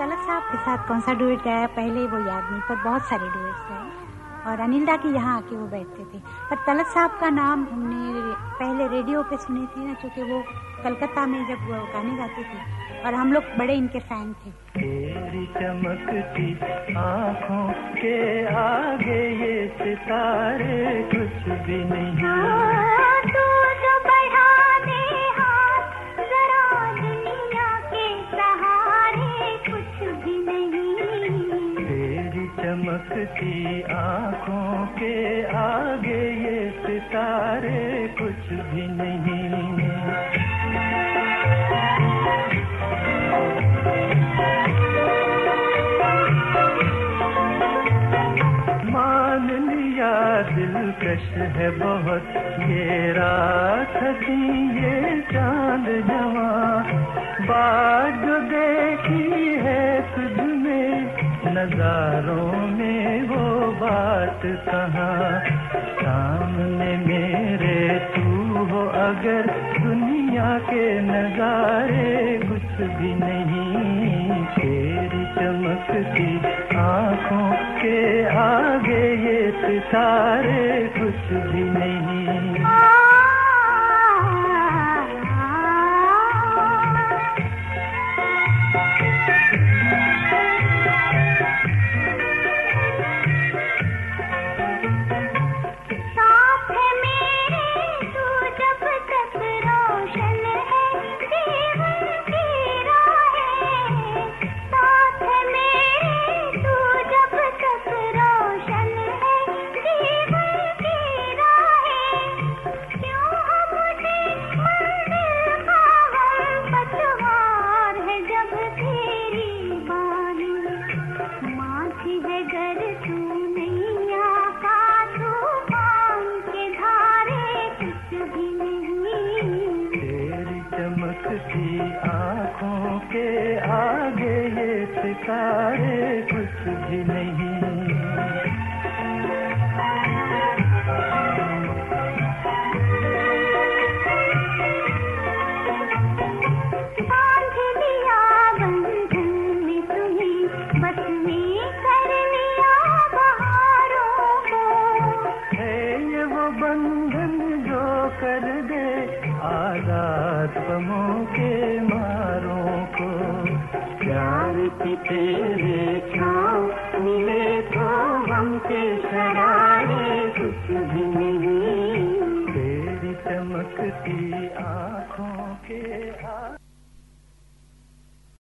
साहब के साथ कौन सा डुएट गाया पहले वो याद नहीं, पर बहुत सारे डुएट्स गाए और अनिल दा की यहाँ आके वो बैठते थे। पर तलक साहब का नाम हमने पहले रेडियो पे सुने थे ना, क्योंकि वो कलकत्ता में जब वो गाने गाते थे, और हम लोग बड़े इनके फ़ैन थे। तेरी चमकती आँखों के आगे ये सितारे कुछ भी नहीं। चमकती आँखों के आगे ये सितारे कुछ भी नहीं। मान लिया दिलकश है बहुत ये रात हसी ये चाँद जवा। बात नजारों में वो बात कहाँ, सामने मेरे तू हो अगर, दुनिया के नजारे कुछ भी नहीं, तेरी चमकती आँखों के आगे ये सितारे कुछ भी नहीं। आँखों के आगे ये सितारे कुछ भी नहीं। आज़ाद के मारों को प्यार की तेरे छाँव मिले तो हम के शरारे कुछ भी मिली। तेरी चमकती आँखों के आ